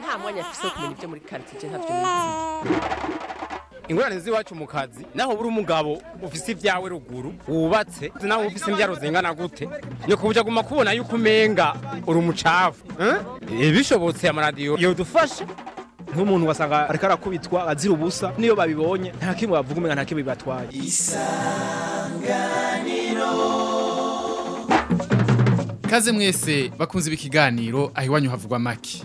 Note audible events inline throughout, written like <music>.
nta mwanya afise wo kumenya ibyo muri ntavyo nizi ingorane z'iwacu mu kazi naho buri umugabo ufise ibyawe ruguru wubatse naho ufise imbyaro zingana gute. Ni kubuja guma kubona yuko umenga uri umucafu eh? bishobotse amaradiyo yodufasha nk'umuntu wasanga ariko arakubitwa azira ubusa niyo babibonye nta kimwe bavuga umenga nta kimwe bibatwaye. Kaze mwese bakunze ibi kiganiro aho iwanyu havugwa maki.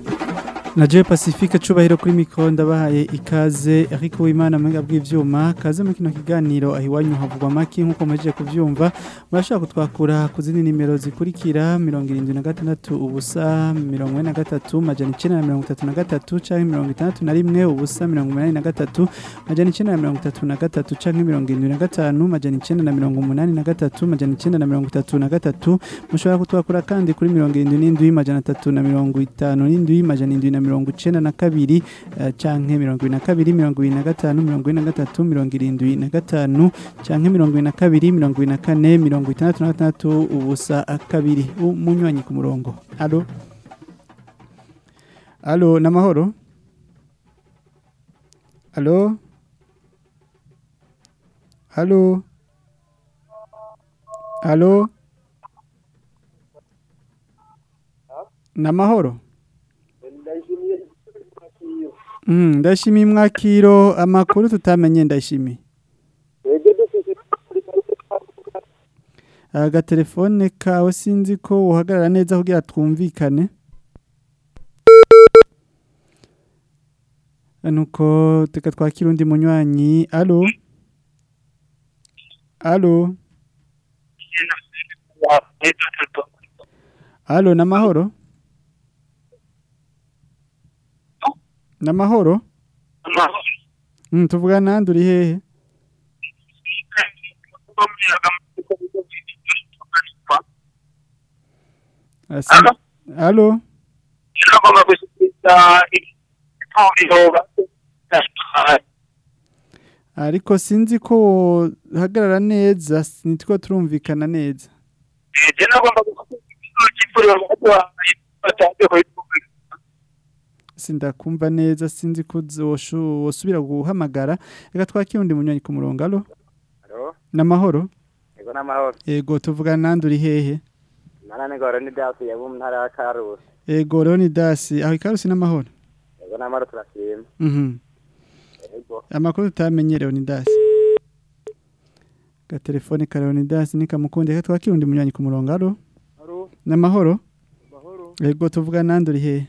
Na Joy Pacifique cubahiro kuri mikro ndabahaye ikaze. Ariko w'Imana mwenga bw'ivyuma kaze mu kino kiganiro. Ahiwanyu havugwa maki nk'uko muhejeje kuvyumva. Murashaka kutwakura ku zindi nimero zikurikira. 76 ubusa. 43 majana 933 canke 61 ubusa. 83 majana 933 canke 75 majana 983 majana 933 mushobora kutwakura kandi kuri 77 majana 357 majana 7 mirongo icenda na kabiri eh, canke mirongo ibiri na kabiri mirongo ibiri na gatanu mirongo ine na gatatu mirongo irindwi na gatanu canke mirongo ibiri na kabiri mirongo ibiri na kane mirongo itandatu na gatandatu ubusa kabiri. Umunywanyi ku murongo. Alo? Alo namahoro? Alo? Alo? Alo? Namahoro? Mm, ndashimiye mwakiro amakuru tutamenye ndashimiye. Agatelefone kawe sinzi ko uhagarara neza kugira twumvikane. Nuko teka twakira undi munywanyi. Allo? Allo? Allo namahoro? Namahoro? Mm, tuvuga nandi uri hehe? Allo? Ariko sinzi ko hagarara neza nitwo turumvikana neza. Sindakumva neza sinzi ko wosubira guhamagara. Reka twakira undi munywanyi ku murongo alo Halo, namahoro? Ego n'amahoro. ego tuvuga nandi uri hehe? Mana ni ni dasi ya mu ntara ya Karusi. ego Leonidas aho ikarusi n'amahoro? Ego n'amahoro turashima. mhm. Amakuru tutamenye Leonidas gatelefone ka Leonidas nikamukunde reka twakira undi munywanyi ku murongo alo Halo, namahoro? Mahoro. ego tuvuga nandi uri hehe? Yego.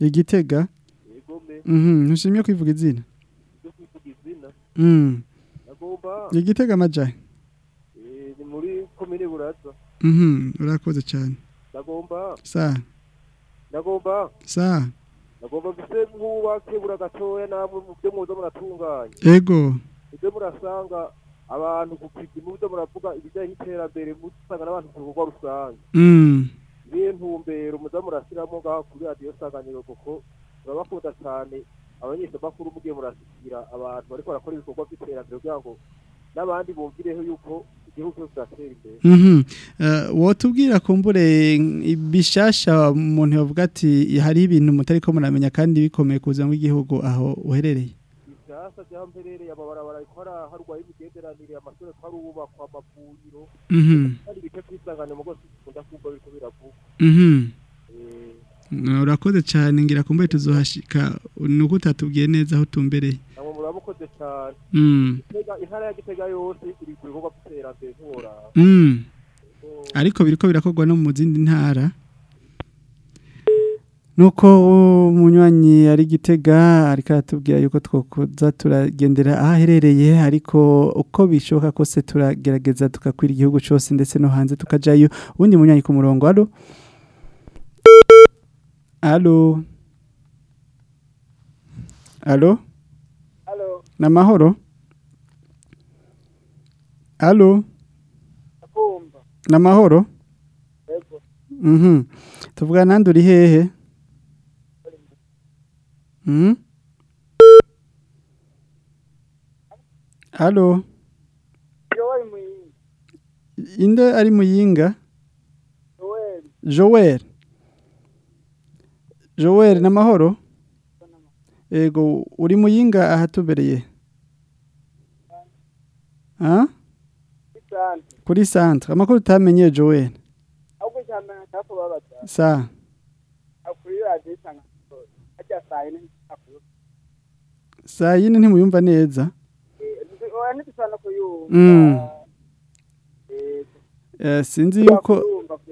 Igitega. Yego mhm ntushimye kwivuga izina. Mhm. Igitega amajaye eh ni muri komine Buraza. mhm urakoze cyane. Sa. Nagomba. Sa. Nagomba bise mwubake bura gatoya namwe mu byo muzo muratunganya. ego. Ibyo murasanga abantu ku kiti mu byo muravuga ibijyanye n'iterambere musanga n'abantu ku rugo rusange. Niyo ntumbero muza murasiramo ngaho kuri radiyo sanganiro kuko turabakunda cyane abanyeshuri bakuru mugiye murashyikira abantu bariko barakora ibikorwa by'iterambere kugira ngo n'abandi bumvireho yuko igihugu cyose kiratera imbere Mhm. Eh, wotubwira kumbure bishasha umuntu yavuga ati hari ibintu mutari ko muramenya kandi bikomeye kuza mu gihugu aho uherereye. bishyashya byamperereye amabarabara ariko harwaye imigenderanire amashuri twarubakwa amavuriro Mhm. kandi ibice by'isangane mu rwose bikunda kumva biriko biravuga. Eh, Urakoze cyane ngira kumbure tuzohashika nuko utatubwiye neza aho tumbereye. namwe muramukoze cyane Mm. Intara ya gitega yose iri ku bikorwa by'iterambere ntiworaba Mm. Ariko biriko birakorwa no mu zindi ntara. nuko umunywanyi ari gitega ariko aratubwira yuko twokuza turagendera aho aherereye ariko uko bishoboka kose turagerageza tugakwira igihugu cyose ndetse no hanze tukajayo ubundi munywanyi ku murongo alo alo alo Halo, namahoro alo akumva. namahoro Yego. Mhm. Tuvuga nandi uri hehe? Mhm. Muyinga. inde ari muyinga? Joel. Joel. Joel namahoro? Ego, uri muyinga ahatubereye. Ah? Kuri centre. Amakuru utamenye Joel. Sa. Saa yine ntimuyumva neza. Eh. Mm. Eh, Eh, sinzi yuko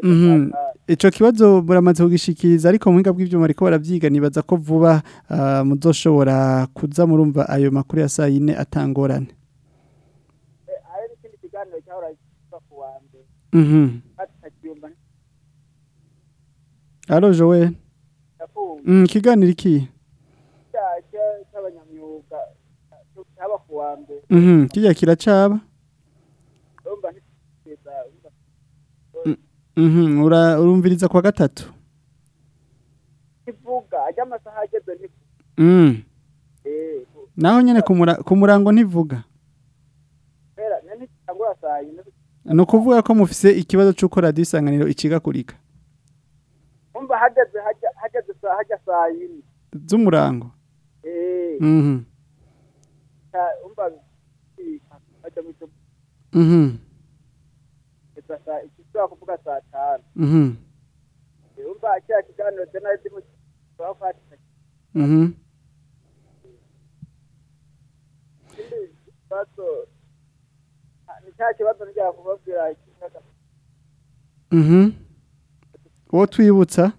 Mhm. Ico kibazo buramaze kugishikiriza ariko mu buhinga bw'ivyuma ariko baravyiga nibaza ko vuba ah, muzoshobora kuza murumva ayo makuru ya saa yine atangorane. Hari n'ikindi kiganiro cyahora kiva ku wa mbere. Ati takiyumva Allo Joel. ndakumva. Kiganiro iki? Cya- cya- cy'abanyamyuga cyaba ku wa mbere. Mhm. Kijya kiracaba? Urumva ntitukeza. Mhm. Ura urumviriza kwa gatatu. Ntivuga. Ajya amasaha ageze ntivuga. Mm. Eh, Naho nyene kumura kumurango ntivuga. kubera ntitangura saa yine. No kuvuga ko mufise ikibazo cy'uko radio isanganiro icigakurika. Umva hageze hajya hageze saa hajya saa yine. Z'umurango. Eh, Mhm. umva hajya mu cyo Mhm. ikizwa kuvuga saa tanu. Mhm. Eh, Umva cya kiganiro je nari ndimo twafata Mhm. ikindi kibazo ah, ni cya kibazo njya kubabwira Mhm. Wo twibutsa?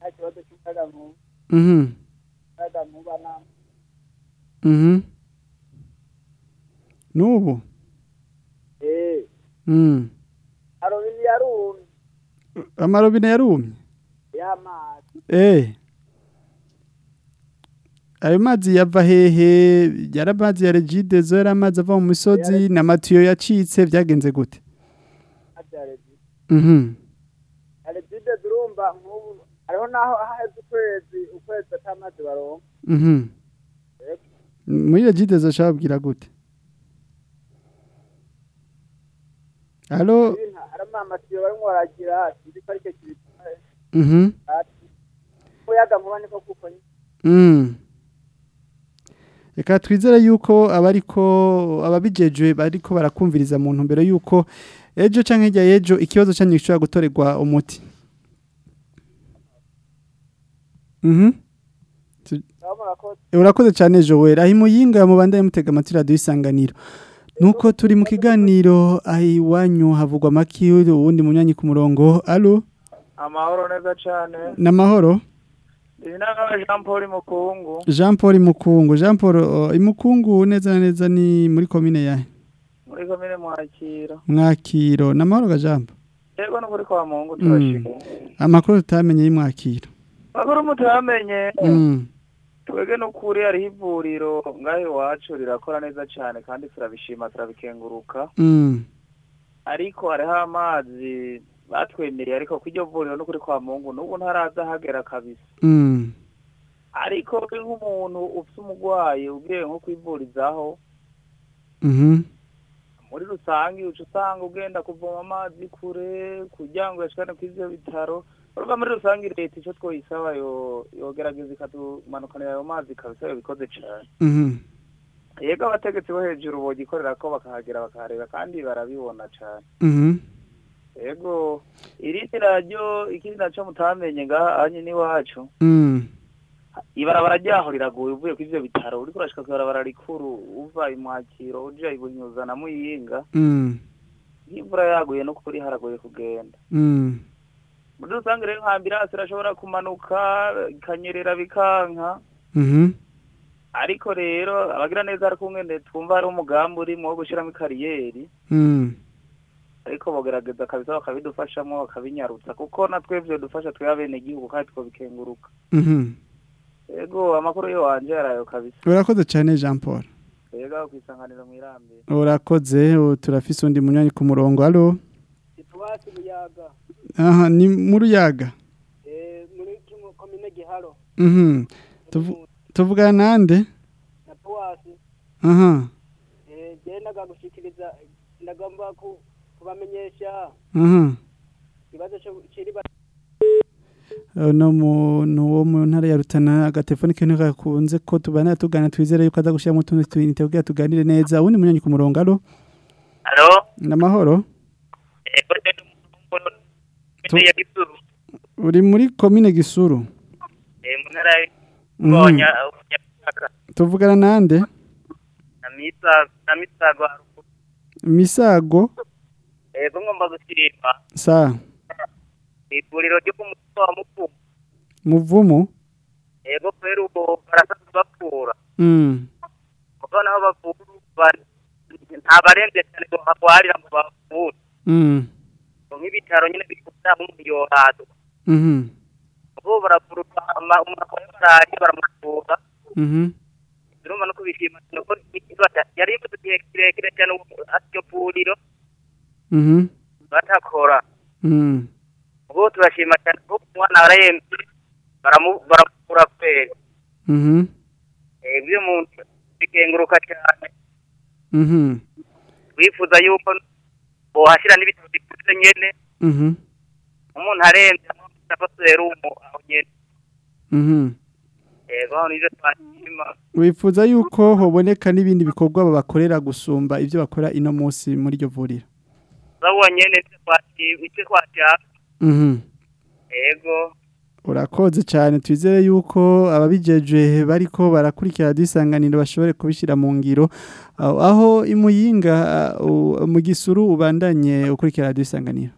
cya kibazo cy'umuyaga nkuba Mhm. umuyaga nkuba na Mhm. Nubu. eh Arobini yarumye Amarobine yarumye. y'amazi Eh. Ayo mazi yava hehe? Yari amazi ya Regide zo yari amazi ava mu misozi n'amatiyo yacitse byagenze gute? abyarezi Mhm. zirumva nk'ubu hariho naho haheze ukwezi ukwezi atamazi baronka Mhm. Muri Regide zo shabwira gute? Allo? Amatiyo barimo baragira ari cyo kibituma Mhm. umuyaga nkuba niko kuko Mm. Reka twizere yuko abariko ababijejwe bariko barakumviriza mu ntumbero yuko ejo canke hirya y'ejo ikibazo cyanyu gishobora gutorerwa umuti. Mhm. ko Urakoze cyane Joel. Ahi muyinga mu banda mutega amatwi radio isanganiro. Nuko turi mu kiganiro ahi wanyu havugwa maki uwundi munyanyi ku murongo. Allo? amahoro neza cyane Namahoro. ibi nanga jean paul mukungu Jean Paul Mukungu. Jean Paul uh, Imukungu neza na neza ni muri komine yahe? muri komine mwakira Mwakiro. Namahoro ga Jean. yego kuri kwa mungu Mm. turashika Amakuru tutamenye y'imwakiro. makuru mutamenye Mm. Twebwe n'ukuri hariho ivuriro ngaho iwacu rirakora neza cyane kandi turabishima turabikenguruka Mm. ariko hariho amazi batwemereye ariko ku iryo vuriro n'ukuri kwa mungu n'ubu ntaraza hagera kabisa Mm. ariko nk'umuntu ufite umurwayi ugiye nko kwivurizaho Mhm. muri rusange uca usanga ugenda kuvoma amazi kure kugira ngo yashikane ku ivyo bitaro urumva muri rusange leta ico twoyisaba yo yogerageza ikatumanukanira ayo mazi kabisa yobikoze cane Mhm. yego abategetsi bo hejuru bogikorera ko bakahagera bakahareba kandi barabibona cane Mhm. yego irindi naryo ikindi naco mutamenye ngaha anye n'iwacu Mm. ibarabara ryaho riragoye uvuye ku ivyo bitaro uriko urashika kw'ibarabara rikuru uva imwakiro uja ibunyuza na muyinga Mm. nk'imvura yaguye no kuri haragoye kugenda Mm. Muri rusange rero nka ambirasi irashobora kumanuka ikanyerera bikanka Mhm. ariko rero abagira neza ari kumwe twumva hari umugambi urimo wo gushyiramo ikariyeri Mm. ariko bogerageza kabisa bakabidufashamo bakabinyarutsa kuko na twebwe dufasha twe abenegihugu kandi twobikenguruka Mhm. yego amakuru yo wanje yarayo kabisa Urakoze cyane Jean Paul. yego kwisanganira mu irambere Urakoze turafise undi munywanyi ku murongo. Situwasi Muyaga Aha ni mu ruyaga. eh muri komine Giharo Mhm. Tuvu- Tuvugana nande? na Tuwasi Aha. eh je nagagushikiriza ndagomba ku kubamenyesha Aha. ikibazo cyo kiri ba- no muntu wo mu ntara ya Rutana agatelefone ke ntigakunze ko tubana tugana twizere yuko aza gushyiramo utundi tuyinite kugira tuganire neza ubundi munyanya ku murongo alo Halo, namahoro ego ndi umuntu Tu- ya Gisuru, uri muri komine Gisuru eh Mhm. Tuvugana nande na misa na misago misago Ego ngomba gushima sa ivuriro ryo ku mutwe wa Mukumu. muvumu Ego kwera ubu barasanzwe bakura. mm. Kuko naho bavura bari nta barembye cyane ngo bagwarira ngo bavure. Nk'ibitaro nyine biri kubyara umuntu yohado. Mhm. Ama- umuntu akora baraye baramuvura. Mhm. Urumva no kubishima ko ikibazo yari igihe kirekire cyane ubu iryo vuriro Mhm. batakora. Mm. ubu turashima cyane kuko umwana arahembye baramu- baramuvura kweri Mhm. Eh, ibyo umuntu bikenguruka cyane Mhm. wifuza yuko bohashyira n'ibitaro nyene Mhm. umuntu arembye amufata serumu aho Mhm. twashima wifuza yuko hoboneka n'ibindi bikorwa babakorera gusumba ibyo bakora ino munsi muri iryo vuriro ivyo twashi- icyo twashaka Mhm. yego urakoze cyane. Twizere yuko ababijeje bariko barakurikira dusanganiro bashobore kubishyira mu ngiro. Aho aho imuyinga mu gisuru ubandanye ukurikira dusanganiro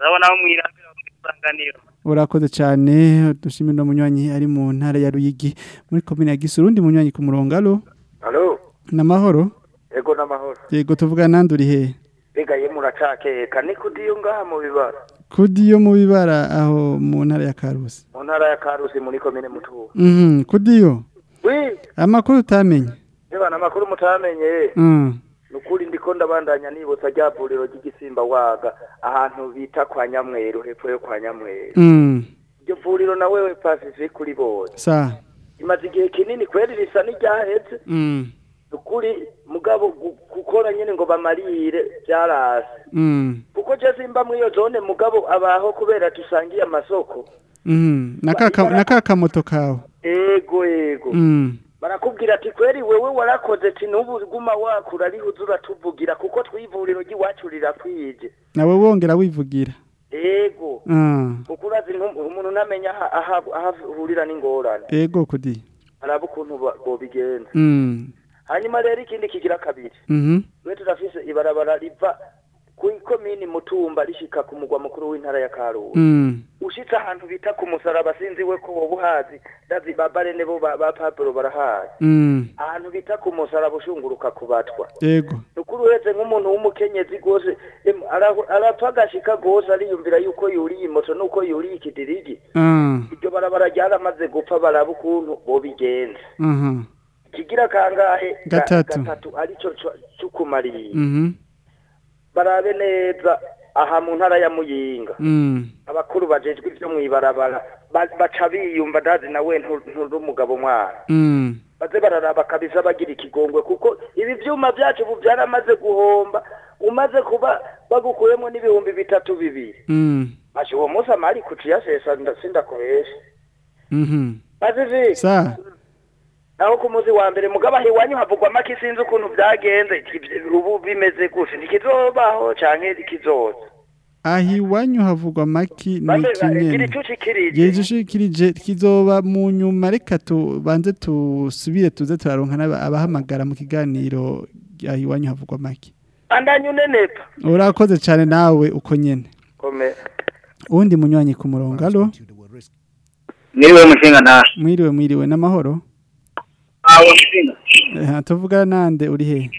zawo naho mwirambira mu isanganiro urakoze cyane. Dushimira no munywanyi ari mu ntara ya Ruyigi muri komine ya Gisuru. Undi munywanyi ku murongo alo Halo, namahoro ego n'amahoro. yego tuvuga nandi uri he? Ega ye muracakeka. Ni kudiyo ngaha mu bibara. Kudi yo mu bibara aho mu ntara ya Karusi Mu ntara ya Karusi muri komine Mutubu. mhm kudi yo amakuru utamenye eba namakuru mutamenye. mhm Nukuri ndiko ndabandanya nibutsa rya vuriro ry'igisimba waga ahantu bita kwa Nyamweru hepfo yo kwa Nyamweru. mhm Iryo vuriro na wewe Pacific kuri bose. Imaze igihe kinini kweri risa n'iryahetse. Nukuri mugabo gu- gukora nyene ngo bamarire byarase. mhm Kuko je simba muri iyo zone mugabo abaho kubera dusangiye amasoko. mhm nakaka nakaka moto kawe. Ego ego. mhm barakubwira ati kweri wewe warakoze ati n'ubu guma wakura ariho uza uratuvugira kuko twivuriro ry'iwacu rirakwije. Nawe wongera wivugira. Ego. Ah kuko urazi ntu- umuntu ntamenya aha- aha- aho ahurira n'ingorane. Ego kudi? Araba ukuntu bobigenza mhm hanyuma rero ikindi kigira kabiri. Mhm. Twe turafise ibarabara riva ku ikomini mutumba rishika ku mugwa mukuru w'intara ya karusi. Mhm ushitse ahantu bita ku musaraba sinzi we ko woba uhazi. Ndazi ba barene bo ba pablo barahazi. Mhm ahantu bita ku musaraba ushunguruka kubatwa ego nukuri uhetse nk'umuntu w'umukenyezi rwose arapfa agashika rwose ariyumvira yuko yuriye imoto nuko yuriye ikidirigi ah. Iryo barabara ryaramaze gupfa baraba ukuntu bobigenza aha kigira kangahe? Ga- Gatatu. arico co- c'ukumariye. Mhm. Barabe neza aha mu ntara ya muyinga. Mhm abakuru bajejwe ivyo mw'ibarabara ba- baca biyumva ndazi nawe ntu- nturi umugabo mwana mhm baze bararaba kabisa bagira ikigongwe kuko ibi vyuma vyacu ubu vyaramaze guhomba umaze kuba bagukuyemo n'ibihumbi bitatu bibiri. Mhm ashe uwo munsi amari kuciyasesa sindakoresha. Mhm. Azizi sa. Aho ku munsi wa mbere mugabo aho iwanyu havugwa make sinzi ukuntu vyagenze Ivy- ubu bimeze gute? Ntikizobaho canke kizoza? Aho iwanyu havugwa amaki ni Bane- gira kinyene. ico cikirije gishikirije kizoba mu nyuma reka tubanze tusubire tuze turaronka n'aba- abahamagara mu kiganiro aho iwanyu havugwa amaki andanye unenepa. Urakoze cyane nawe uko nyene. Kome uwundi munywanyi ku murongo alo? Mwiriwe mushinga nta. mwiriwe mwiriwe n'amahoro. Mushinga. Eh, tuvuga nande uri he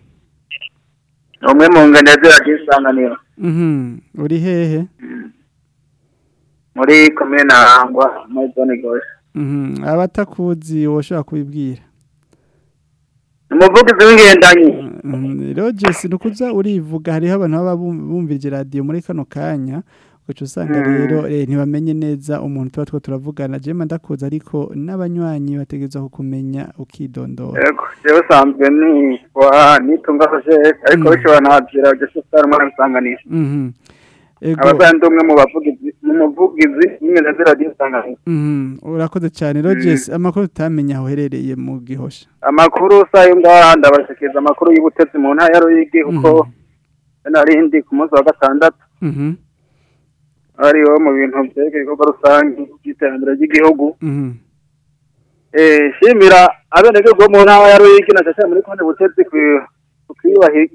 Umwe mu ngende ziragisanganiro. Mhm, uri hehe Muri komine Ntahangwa muri zone Gosha. Mhm, abatakuzi woshobora kubibwira Umuvugizi w'ingendanyi. Mhm, Rogers nukuza urivuga hariho abantu baba bum- bumvirije radio muri kano kanya ugaca usanga Mm. rero eh, ntibamenye neza umuntu tuba two turavugana jema ndakuza ariko n'abanywanyi bategerezwa kukumenya ukidondora Yego, jewe usanzwe ni wa nitunga Joseph ariko Mm. bishobora Joseph Star muri nsanganiro. Mhm. Ego. Abazanye ndi umwe mu bavugizi mu muvugizi w'ingende ziragisanganiro. Mhm, urakoze cyane Rogers amakuru tutamenya aho uherereye mu gihosha Amakuru sayo ngaha ndabashikiriza amakuru y'ubutetsi mu ntara ya Ruyigi kuko narindi ku munsi wa gatandatu Mhm. ariho mu bintu byerekeye ibikorwa rusange by'iterambere ry'igihugu Mhm. Eh, shimira abenegihugu bo mu ntara ya Ruyigi na cyane muri konti butetsi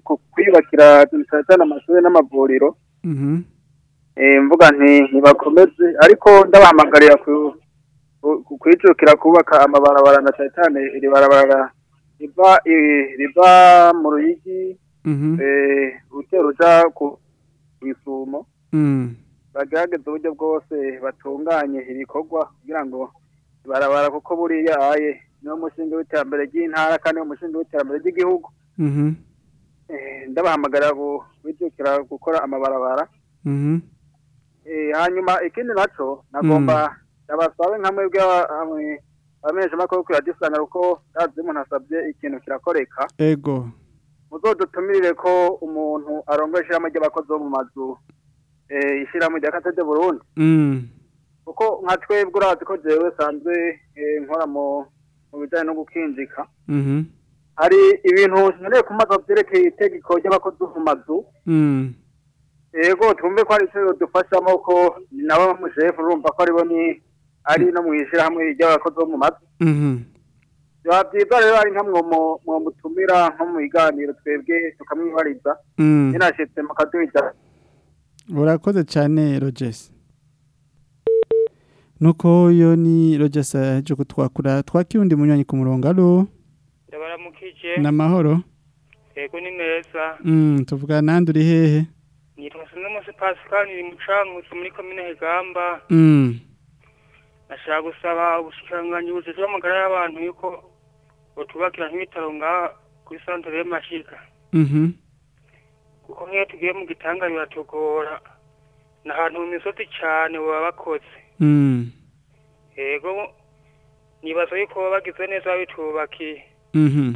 ku- kwiyubakira cyane amashuri n'amavuriro Mhm. Eh, mvuga nti ntibakomeze ariko ndabahamagarira kwijukira kubaka amabarabara na cyane iri barabara riva mu Ruyigi Mhm. eh, utera uja ku isumo Bagerageza uburyo bwose batunganye ibikorwa kugira ngo ibarabara kuko buriya aye niwo mushinga w'iterambere ry'intara kandi niwo mushinga w'iterambere ry'igihugu Mhm. Eh, ndabahamagarira gu- kwijukira gukora amabarabara Mhm. Eh, hanyuma ikindi naco nagomba ndabasabe nka mwebwe abamenyeshamakuru kuri radiyo usanga kuko yazi umuntu asabye ikintu kirakoreka Ego. muzodutumirire ko umuntu arongoye ishyirahamwe ry'abakozi bo mu mazu ishyirahamwe rya katede burundi kuko nka twebwe urazi ko jewe sanzwe eh, nkora mu bijyanye no gukinjika Mhm. hari ibintu nkeneye kumaza byerekeye itegeko ry'abakozi bo mu mazu Mhm. yego twumve ko hari icyo dufashamo ko nabo mushefu urumva ko ari bo ni ari no mu ishyirahamwe ry'abakozi bo mu mazu Mhm. biba byiza rero ari nka mwo mu- mwomutumira nko mu biganiro twebwe tukamwibariza Mm. binashitse mukaduhita Urakoze cyane Rogers. Nuko yo ni Rogers aje kutwakura twakirundi munywanyi ku murongo alo? Ndabaramukije namahoro yego ni meza. Mm tuvuga nandi uri hehe? Nitwa Sinamose Pascal ni mucankuzi muri komine Hegamba mm. Nashaka gusaba ubushikiranganji bujejwe amagara y'abantu yuko botubakira nk'ibitaro ngaha kuri santere y'amashika mhm kuko nk'iyo tugiye mu gitanga biratugora ni ahantu mu misozi cyane baba bakoze. Mm yego nibaza yuko baba bagize neza babitubakiye mhm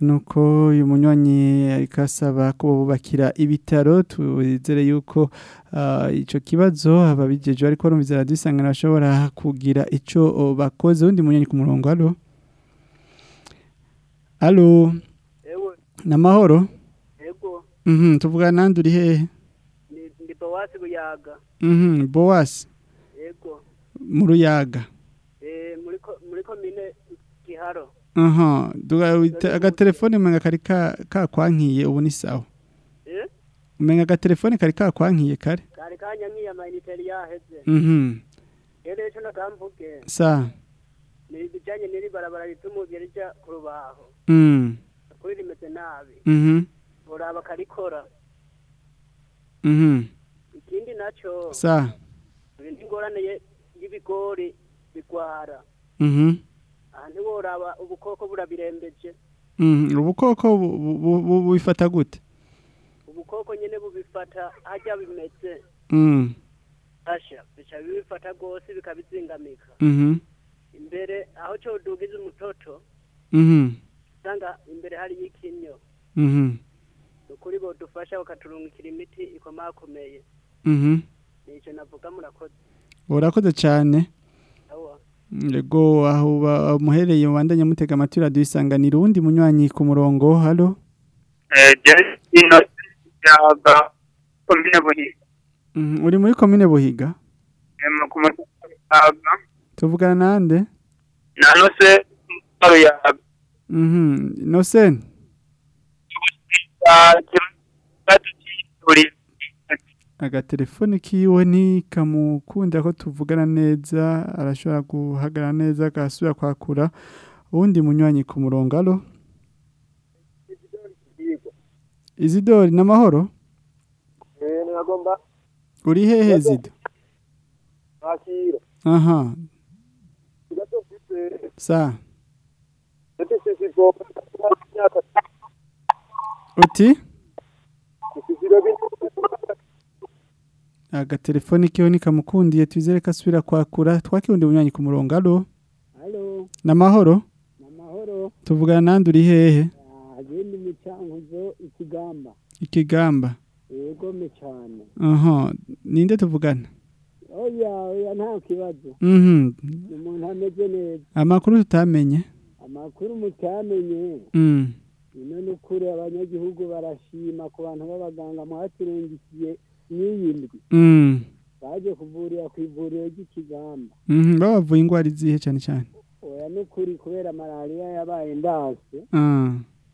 nuko uyu munywanyi ariko asaba ko bubakira ibitaro tuzere yuko ah, ico kibazo ababijeje ariko barumviza radio isangano bashobora kugira ico oh, bakoze. Undi munywanyi ku murongo alo alo Ewe, namahoro? Mhm tuvuga nandi uri hehe ni ndi Bawasi Buyaga. mhm boas Ego, mu ruyaga eh muri ko muri komine Giharo. aha agatelefone umenga kari ka kakwankiye ubu ni sawa Eh? umenga agatelefone kari kakwankiye kare Kari kanya nkiya mainiteri yaheze. mhm Rero ico nakamvuge. sa Ni bijanye n'iri barabara ritumuye rija ku rubaho. mhm Kuri rimeze nabi. Uraba karikora. mhm Ikindi naco. sa Ibindi ngorane ye- y'ibigori bigwara. mhm Aha ntiworaba ubukoko burabirembeje. mhm ubukoko bu- bu- bu- bu- bufata gute Ubukoko nyene bubifata harya bimeze. Asha, bica bibifata gose bikabizingamika. Imbere aho cyo dugize umutoto, usanga imbere hari ikinyo. Mhm Ukuri bo dufasha bakaturungikira imiti ikomakomeye. mhm. Nico navuga murakoze. urakoze cyane. Yego aho muhereye mubandanya mutega amatwi isanganiro uwundi munywanyi ku murongo halo? Eh Mhm, uri muri komine buhiga? Yaga tuvugana nande? Nanose aro yaga. Agatelefone kiwe ntikamukunda ko tuvugana neza arashobora guhagarara neza agasubira kwakura uwundi munywanyi ku murongo alo izidori n'amahoro Eh, nagomba uri hehe zido aha. Sa uti ikiziro agatelefone kiwe nikamukundiye twizere ko asubira kwakura twakira undi munywanyi ku murongo alo n'amahoro namahoro. tuvugana nande uri hehe Agenda imicankuzo ikigamba. ikigamba Yegome cyane. aha ninde tuvugana Oya, oya nta kibazo. mhm Ni umuntu ameze neza. amakuru tutamenye Amakuru mutamenye. Mm Ino ni ukuri abanyagihugu barashima ku bantu b'abaganga mwaturengikiye n'iyi ndwi. mm Baje kuvurira ku ivuriro ry'ikigamba. mhm babavuye ingwara izihe cyane cyane Oya ni ukuri kubera malariya yabaye ndase. ah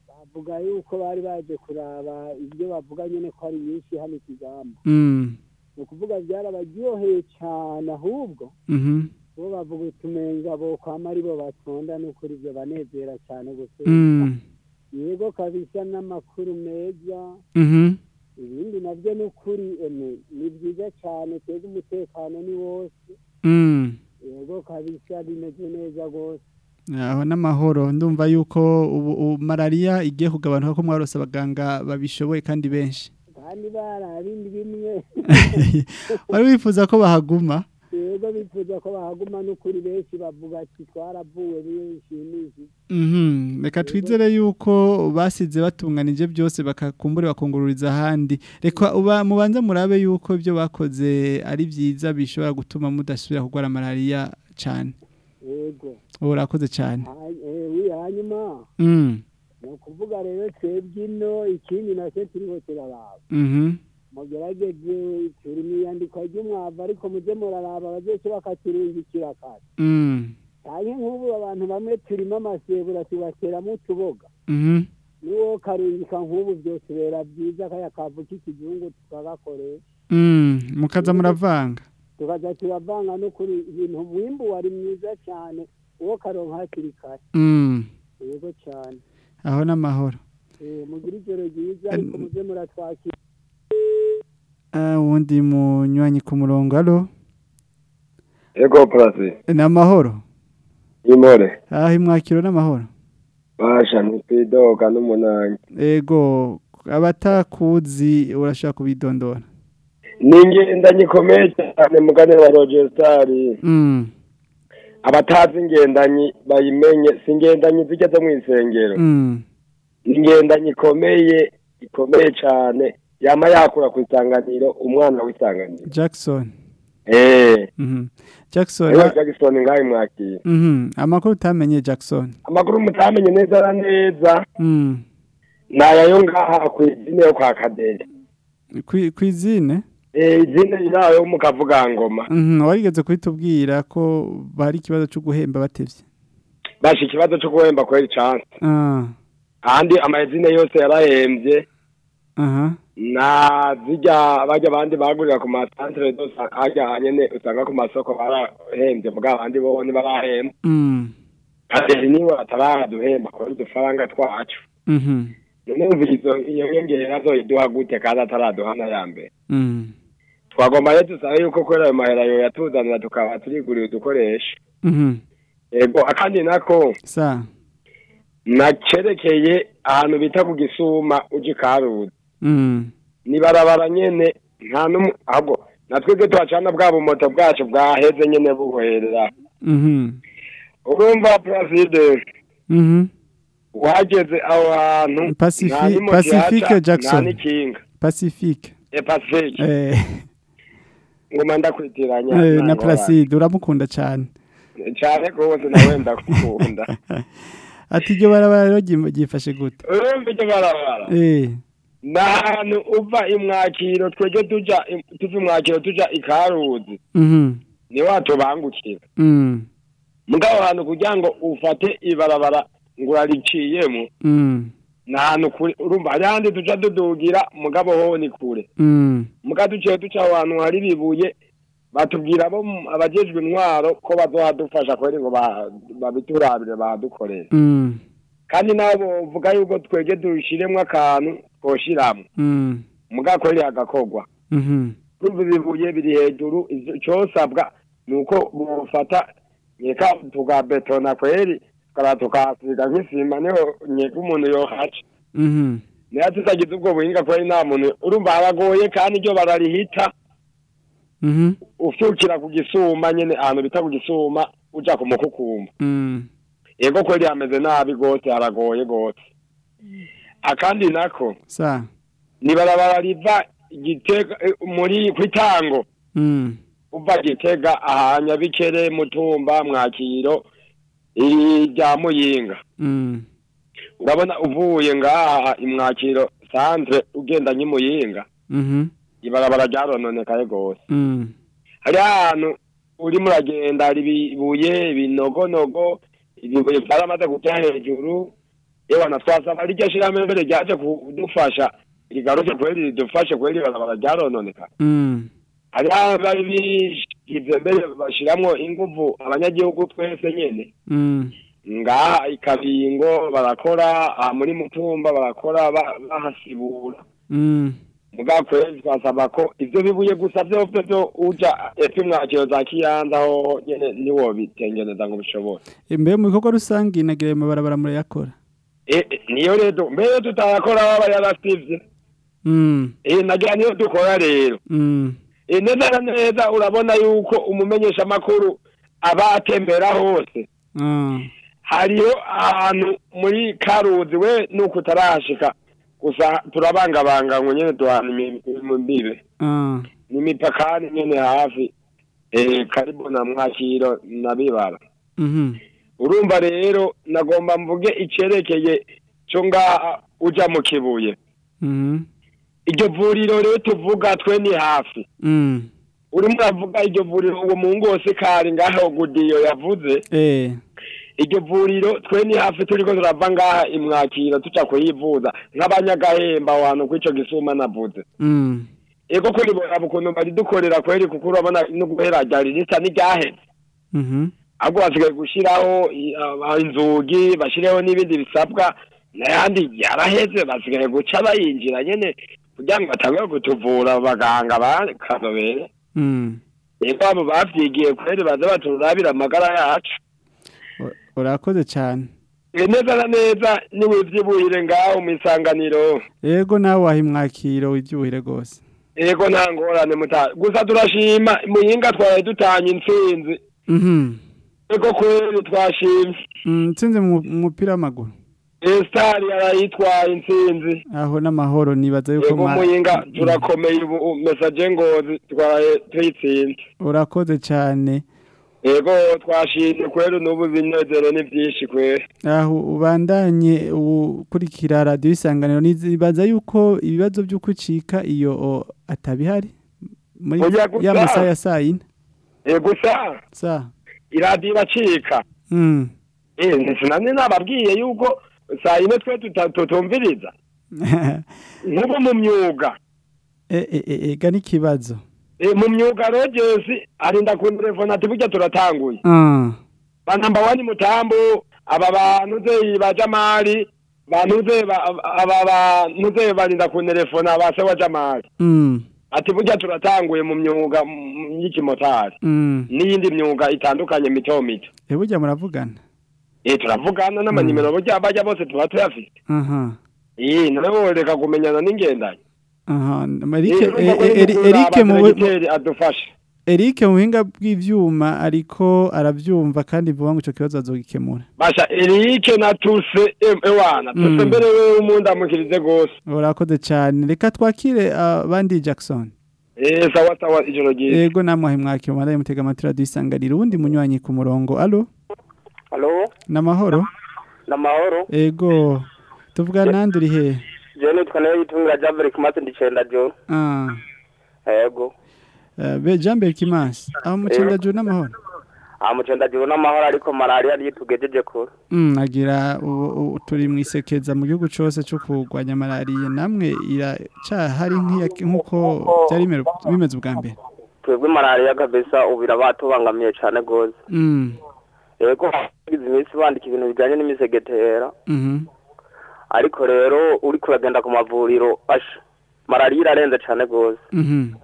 Bavuga yuko bari baje kuraba ibyo bavuga nyine ko ari nyinshi hano ikigamba. mm ni ukuvuga byarabaryoheye cyane ahubwo mhm bo bavuga utumenga bo kwama ari bo batonda n'ukuri ibyo banezera cyane gusa mm yego kabisa n'amakuru meza. Mhm. Ibindi na byo ni ukuri eme ni byiza cyane twebwe umutekano ni wose. Mm. Yego kabisa bimeze neza rwose. Aho n'amahoro. Ndumva yuko ubu malariya igiye kugabanuka ko mwarose abaganga babishoboye kandi benshi. Kandi barabindi bimwe. <laughs> Wari wifuza ko bahaguma? Yego bifuza ko bahaguma n'ukuri benshi bavuga ati twaravuwe bishimishije reka twizere yuko basize batunganije byose bakakumbura bakungururiza ahandi. Reka uba mubanza murabe yuko ibyo bakoze ari byiza bishobora gutuma mudasubira kurwara malariya cyane yego. Urakoze cyane eh, hanyuma Mm, ni ukuvuga rero twebwe ino ikindi na cyo turiho turaraba. Mhm, mugerageze turi mu iyandikwa ry'umwavu ariko mujye muraraba abazoce bakaturungikira kare. Cyane nk'ubu abantu bamwe turimo amasebura tubateramo utuboga mhm, niwo karungika nk'ubu byotubera byiza kaya kavu k'ikizungu tukagakoresha mm, mukaza muravanga. Tukaza turavanga no kuri ibintu umwimbu wari mwiza cyane uwo karonka hakiri kare. Mm, yego cyane. Aho n'amahoro. Eh, mugire ijoro ryiza ariko mujye muratwakira. Ah, wundi munywanyi ku murongo alo Ego Prasi, n'amahoro. Imore, aho imwakiro n'amahoro Basha, Ntipidoga n'umunange. ego abatakuzi urashaka kubidondora Ni ingendanye ikomeye cyane mugane wa Roger Star. Mm, Abatazi ingendanyi bayimenye, si ingendanyi zijya mu isengero. mm, Ni ingendanyi ikomeye, ikomeye cyane. Yama yakura ku isanganiro umwana w'isanganiro. Jackson Eh, mhm. Jackson Jackson ngahe mwakira. mhm. Amakuru utamenye Jackson. Amakuru mutamenye neza na neza, nayayo ngaha ku izine yo kwa Kadere. Kwi- kwizine? Eh, izine irayo mu kavuga ngoma. mhm. Warigeze kuitubwira ko bari ikibazo cyo guhemba batevye. Bashi ikibazo cyo guhemba kweri chance. ah. Ahandi amazina yose yarahembye. Aha. Na zijya bajya abandi bagurira ku masantere zose hajya nyene usanga ku masoko barahembye muga abandi bo ntibarahembwa mm. Kaderi ni we ataraduhemba kubera udufaranga twacu. Mhm none iyo nyongera azoyiduha gute kandi ataraduhana ya mbere. Mm. Twagomba rero dusabe yuko kubera ayo mahera yo yatuzanira tukaba turigurira udukoresha yego akandi nako sa. nacerekeye ahantu bita ku gisuma uji karuzi. Mm. Nibarabara nyene nta numwe ahubwo natwebwe tuhacana bwa bumoto bwacu bwaheze nyene buhwerera mhm urumva mhm wageze aho hantu Pacifique ihaca, nta Jackson. n'ikinga. Pacifique. E Pacifique. Eh. Ngoma ndakwitiranya eh, na. Placide uramukunda cyane. Cane rwose nawe ndakukunda. <laughs> Ati iryo barabara rero ryifashe gute? Urumva iryo barabara? Eh. Ni ahantu uva imwakiro twebwe tuja im- tuva imwakiro tuja ikaruzi mhm. Niho hatubangukira mm mugabo hantu kugira ngo ufate ibarabara ngo urariciyemo. Mm ni ahantu kure urumva hari ahandi duca dudugira mugabo ho ni kure. Muga duciye duca aho hantu hari ibibuye batubwira mu- abajejwe intwaro ko bazohadufasha kweri ngo ba- babiturabire badukorere Mm. Kandi nabo bovuga yuko twege dushiremwo akantu twoshiramwo Mm. muga kweri hagakorwa Mhm. urumva ibibuye biri hejuru icosabwa ni uko bofata nyeka tugabetona kweri tukaba tukahasiga nk'isima ni ho nyeka umuntu yohaca Mhm. niyo tutagize ubwo buhinga kweri nta muntu urumva haragoye kandi iryo bararihita Mhm. ufyukira ku gisuma nyene ahantu bita ku gisuma uja ku mukukumba Mm. Yego kweri hameze nabi gose haragoye gose akandi nako Sa. ni barabara riva gitega eh, muri kwitango Mm. uva gitega ahanya bikere mutumba mwakiro irya muyinga Mm. urabona uvuye ngaha imwakiro santre ugenda nyimuyinga Mhm. ibarabara ryarononekaye gose Mm. hari ahantu urimo uragenda hari ibibuye ibinogonogo ibibuye byaramaze guca hejuru yewe twasaba riryo shirahamwe mbere ryaje kudufasha. Rigaruke kweri ridufashe kweri ibarabara ryarononeka Mm. hari aho bari bishize mbere bashiramwo inguvu abanyagihugu twese nyene. Mm. ngaha ikabingo barakora muri mutumba barakora ba- bahasibura. Mm. muga kwezi twasaba ko ivyo bibuye gusa vyovyo vyo uja epfo mwakiro za kiyanza ho nyene niwo bitengeneza ngo bishobore Imbe mu bikorwa rusangi nagira ayo mabarabara murayakora. E- e, niyo rero mbere tutayakora baba yarasivye Mm. Eh, nagira niyo dukora rero Mm. Neza na neza urabona yuko umumenyesha makuru aba atembera hose Ah. hariho ahantu muri karuzi we nuko utarahashika gusa turabangabanganywe nyene duhana imi- imbibe Ah. n'imipakani nyene hafi eh, karibu na mwakiro na bibara Mhm. urumva rero nagomba mvuge icerekeye co ngaha uja mu kibuye Mhm. iryo vuriro rero tuvuga twe ni hafi Mm. urimo uravuga iryo vuriro uwo mungu wose kari ngaho gudiyo yavuze Eh. Iryo vuriro twe ni hafi turiko turava ngaha imwakira tuca kuyivuza nk'abanyagahemba wantu kw'ico gisuma navuze Mm. ego kuri boraba ukuntu baridukorera kweri kuko urabona no guhera ryari risa n'iryaheze Mhm. ahubwo basigaye gushiraho i- aba- inzugi bashireho n'ibindi bisabwa n'ayandi yaraheze basigaye guca bayinjira nyene kugira ngo batangure kutuvura abaganga bakazobere Mm. ego abo bavyigiye kweri baza baturabira amagara yacu Urakoze cyane. Eh, neza na neza ni we vyibuhire ngaho mw'isanganiro Ego nawe waha imwakiro wibyuhire gose. ego nta ngorane muta gusa turashima muyinga twaraye dutanye intsinzi Mhm. ego kweri twashimye Mm, tsinze mu mu mupira w'amaguru. esitari yarayitwaye intsinzi Aho n'amahoro nibaza yuko muyinga turakomeye ubu mesaje ngozi twaraye tuyitsinze Urakoze cyane. Ego twashimye kweri n'ubu binezero ni vyinshi kweri. Aho ubandanye ukurikira radio isanganiro nibaza yuko ibibazo byo iyo atabihari? Muri ya masaha ya saa yine. Eh, gusa! Sa. iradiyo iracika. Mm. Eh, sinani nababwiye yuko saa yine twe tutumviriza. <laughs> Nk'ubu mu myuga. E e e e. Eh, mu myuga rogesi arinda kuntelefona ati burya turatanguye Ah. banamba wani mutambo aba bantuze ba jamali ba- aba bantuze barinda kuntelefona ba se wa jamali Mm. ati burya turatanguye mu myuga mm, y'ikimotari Mm. n'iyindi myuga itandukanye mito mito E burya muravugana. eh turavugana n'amanimero burya bajya bose tuba tuyafite Aha. eh nawe reka kumenyana n'ingendanye Aha. Eric mu buhinga bw'ivyuma ariko aravyumva kandi vuba ngo ico kibazo azogikemura. basha Eric na tuse em- ewana tuse Mm. mbere wewe umundamukirize gose Urakoze cyane. Reka twakire abandi Jackson. eh sawa sawa ijoro ryiza Ego namwe mwakiro maraye mutega amatira dusanganira ubundi munywanyi ku murongo. Allo? Halo, Namahoro? namahoro. Ego. Tuvuga nandi uri he? Je nitwa na yo yitungira Javeri Kumasi ndicenda jo. Ah. Yego. Uh, be Jambere Kimasi. Aho mucenda jo namahoro. aha mucendajuru n'amahoro ariko malariya niyo tugejeje kure Mm, agira turi mu isekeza mu gihugu cyose cyo kurwanya malariya namwe iracahari nk'uko byari bimeze ubwa mbere twebwe malariya kabisa ubu irabatubangamiye cane gose Mm, yego hagize iminsi bandika ibintu bijanye n'imisegetera mhm, ariko rero uriko uragenda ku mavuriro asha malariya irarenze cane gose mhm,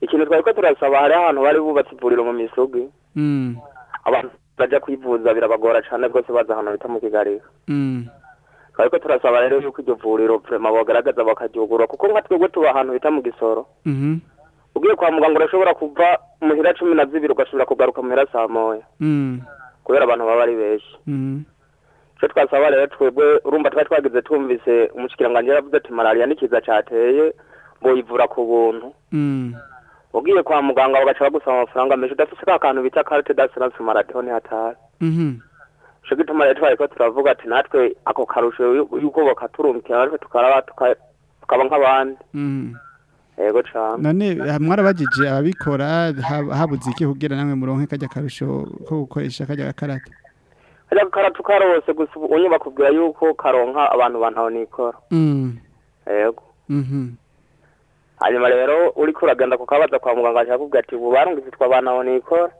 ikintu twari ko turasaba hari ahantu bari bubatse ivuriro mu misugi mm, abantu baja kwivuza birabagora cane gose baza ahantu bita mu kigarika mm, twari ko turasaba rero yuko iryo vuriro vrema bogaragaza bakaryugurura kuko nka twebwe tuba ahantu bita mu gisoro. Mhm, ugiye kwa muganga urashobora kuva muhira cumi na zibiri ugasubira kugaruka muhira saa moya. Mm, kubera abantu baba ari benshi. Ico twasaba rero twebwe urumva twari twagize twumvise umushikiranganji yaravuze ati malariya n'ikiza cateye boyivura ku buntu. Mm, ugiye kwa muganga bagaca bagusaba amafaranga menshi. Udafise ka kantu bita carte d'assurance maladie ho ntihatari mhm, ico gituma rero twariko turavuga ati natwe ako karusho yu- yuko bakaturumikira natwe tukaraba tuka- tukaba nk'abandi. Mhm. yego cane. None mwarabagije ababikora hab- habuze iki kugira namwe muronke kajya karusho ko gukoresha kajya gakarata kajya karatu karose gusa ubu bakubwira yuko karonka abantu bantaho nikora Mm, yego. Mhm, hanyuma rero uriko uragenda kukabaza kwa muganga akakubwira ati ubu barungitswe bantaho nikora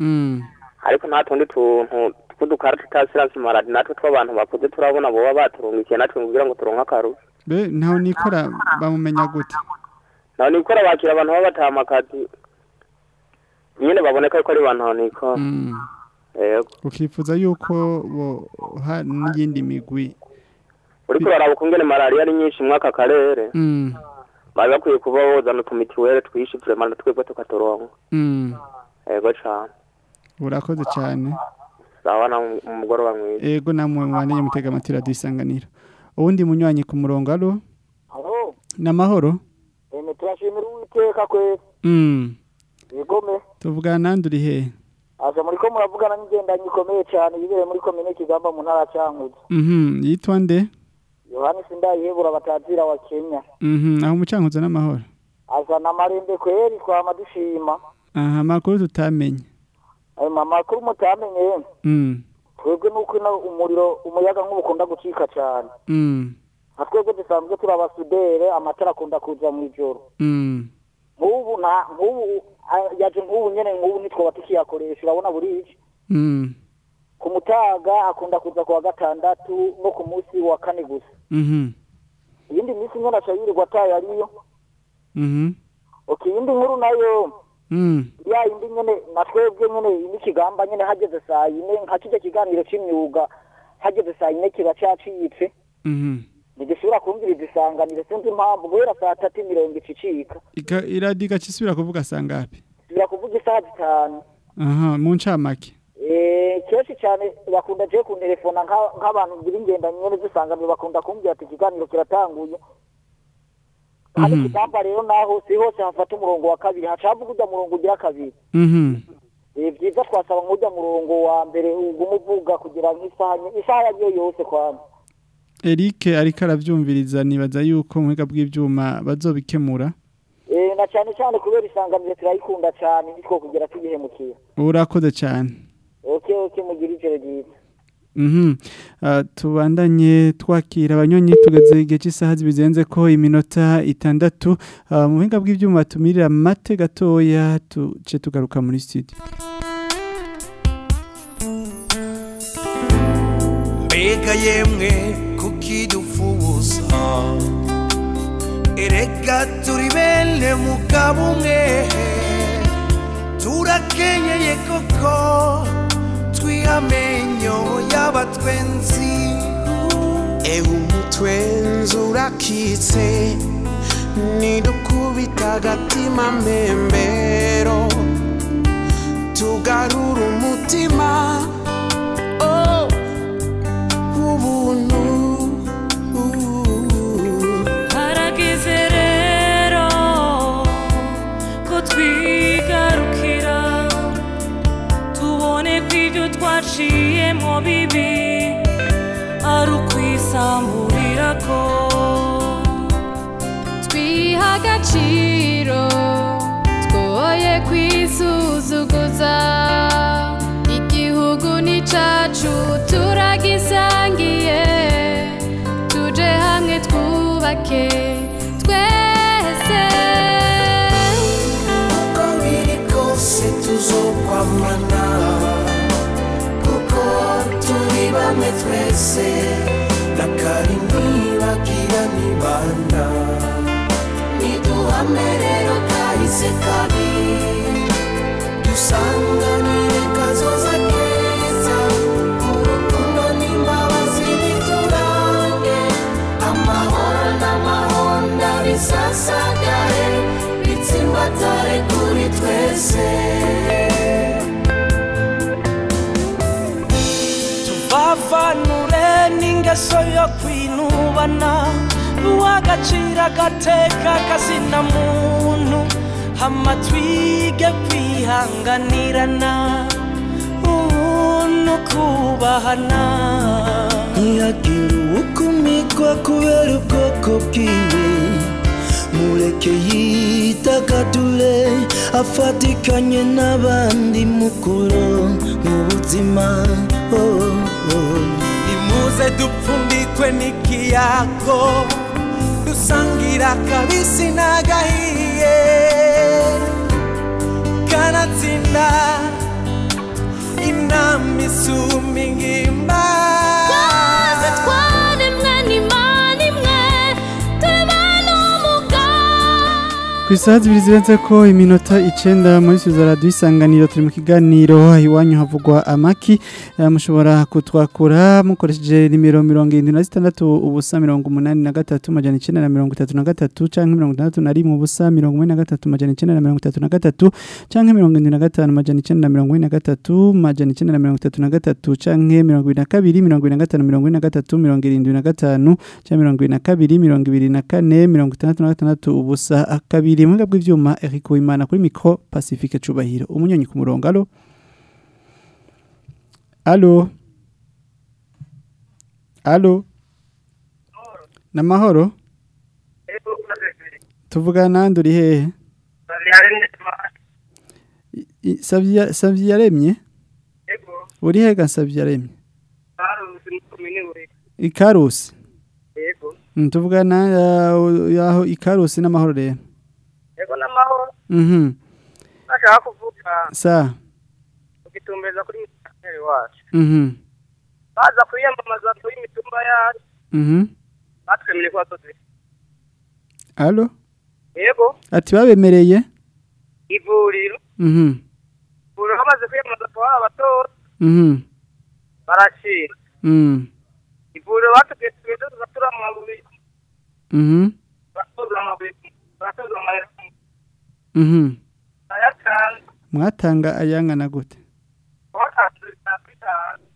mm, ariko nta tundi tuntu tw'udukarata ta siransi maradi natwe tw'abantu bakuze turabona boba baturungikiye natwe kugira ngo turonke akarusho be ntaho nikora bamumenya gute? Naho nikora bakira abantu baba bataha amakazi nyine baboneka yuko ari bantaho nikora Mm, ukifuza yuko n'iyindi migwi? Uriko uraraba ukungene malariya ari nyinshi muri aka karere. Mm, bari bakwiye kuba bozana utumitiwere twishi vrema twebwe tukaturonka mm, yego cane. Urakoze cyane sawa na mu mugoroba mwiza ego namwe mwaneye mutega amatira dusanganira. Uwundi munywanyi ku murongo alo? Alo, namahoro eme turashimira uwiteka kweri. mm. Yegome. tuvugana nandi uri Aza muriko muravugana n'ingendanyi ikomeye cyane yibereye muri komine Kigamba mu ntara ya Cankuzo. mhm yitwa nde Yohani Sindayihebura batazira wa Kenya. mhm aho umucankuzo n'amahoro Azana amarembe kweri twama dushima. aha amakuru tutamenye Ayo makuru mutamenye. mm. Twebwe nuko ino umuriro umuyaga nk'ubukunda gucika cyane. Mm. nka twebwe dusanzwe turi abasudere amatara akunda kuza mu ijoro Mm. Nk'ubu na nk'ubu yaje nk'ubu nyene nk'ubu ntitwoba tukiyakoresha urabona burije Mm. ku mutaga akunda kuza ku wa gatandatu no ku munsi wa kane gusa. Iyindi minsi nyene aca atayo ariyo iyindi nkuru nayo. Mm. ya yindi nyene na twebwe nyene n'ikigamba nyene hageze saa yine nka kirya kiganiro c'imyuga hageze saa yine kiba cacitse Ntigishobora kumviriza isanganiro sinzi impamvu guhera saa tatu imirongo icicika Ika iradiga cisubira kuvuga sangapi? tubira kuvuga isaha zitanu Aha, mu ncamake. Eh, kenshi cyane bakunda je kuntelefona nka- nk'abantu ngira ingenda nyene zisanganiro bakunda kumbwira ati ikiganiro kiratanguye hari Mhm. ikigamba rero naho si hose hafata umurongo wa kabiri hacavuga urya murongo ugira kabiri Mhm. Eh, vyiza twasaba nk'urya murongo wa mbere ugume uvuga kugira isaha yariyo yose kwanza Eric ariko aravyumviriza nibaza yuko muhiga bw'ivyuma bazobikemura. Eh, na cyane cyane kubera isanganiro turayikunda cyane nitwo kugira tuyihemukiye Urakoze cyane. okay okay mugira ijoro ryiza Mhm. Uh, tubandanye twakira abanyonyi tugeze igihe cy'isaha zibizenze ko iminota itandatu uh, mu buhinga bw'ibyuma tumirira mate gatoya tuce tugaruka muri studio. mbega yemwe kukidufuza erega turi bene mugabo umwe turakenyeye koko. Twihamenyo y'abatwenzi ewe umutwenzi urakitse nidukubita agatima mbembero tugarura umutima oh. ubuntu yaciye mu bibi ari ukwisamburira ko twiha agaciro twoye kwisuzuguza igihugu ni cacu turagisangiye tuje hamwe twubake ser la caridad. N'ingeso yo kwinubana uw'agaciro agateka kazina muntu hama twige kwihanganirana ubuntu kubahana. Ntihagire uwukumikwa kubera ubwoko bwiwe mureke yitagadure afatikanye n'abandi mukuro mu buzima. Oh, oh. nimuze dupfundikwe n'ikiyago dusangira akabisi n'agahiye kanatsinda inama isumba ku isaha zibiri zirenze ko iminota icenda muri suza radiyo isanganiro turi mu kiganiro iwanyu havugwa amaki Eh, mushobora kutwakura mukoresheje nimero mirongo irindwi na zitandatu ubusa mirongo umunani na gatatu majana icenda na mirongo itatu na gatatu canke mirongo itandatu na rimwe ubusa mirongo ine na gatatu majana icenda na mirongo itatu na gatatu canke mirongo indwi na gatanu majana icenda na mirongo ine na gatatu majana icenda na mirongo itatu na gatatu canke mirongo ibiri na kabiri mirongo ibiri na gatanu mirongo ine na gatatu mirongo irindwi na gatanu canke mirongo ibiri na kabiri mirongo ibiri na kane mirongo itandatu na gatandatu ubusa kabiri. Mu bw'ivyuma Eric Uwimana kuri mikro Pacifique Cubahiro umunyonyi ku murongo alo alo alo namahoro tuvugana nande uri hehe Savia yaremye uri hehe ga Savia yaremye ikarusi Mm, tuvugana ya- yaho ikarusi n'amahoro rero bashaka kuvuga ugitumbereza kuri minisiteri wacu mhm baza kwiyamamaza kuri mitumba yacu mhm batwemereye ko basoze alo yego ati babemereye ivuriro mhm ivuriro bamaze kwiyamamaza kuba abatora mhm mhm ivuriro batubwiye tugeze tugatura amabuye mhm batoza amabuye batoza mhm ayatanga mwatanga ayangana gute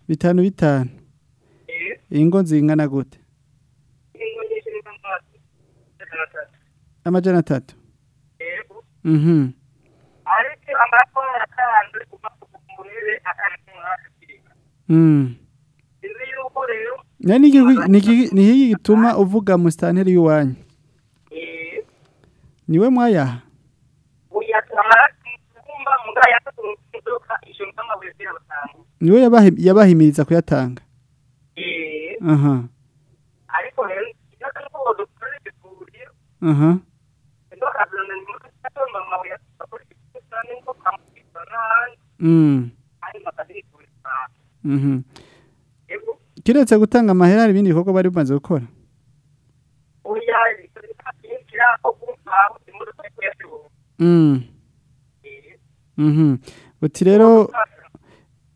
bitanu bitanu. Ingo zingana gute amajana atatu yego mhm. Ariko amaraporo yatanze kuva ku murebe ni we yabahi- yabahimiriza kuyatanga? Aha. Ariko rero iyo ko dukorera ivuriro aha. n'ahandi. Mhm. Ari kiretse gutanga amahera hari ibindi bikorwa bari bamaze gukora? Mhm mhm. Uti rero